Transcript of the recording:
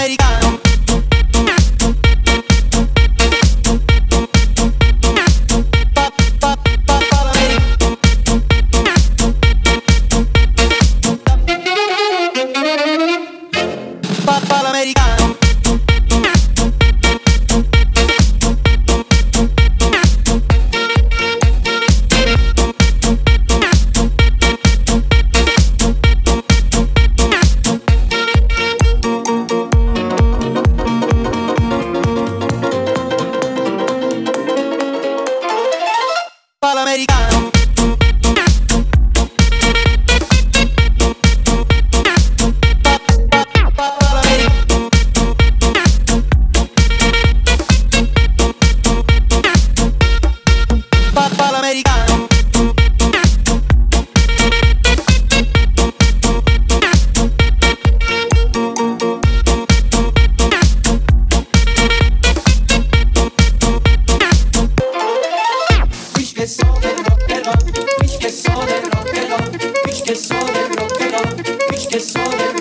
americano Papa l'americano americano. Papá americano. Ich soy de ich que soy ich que soy ich que soy.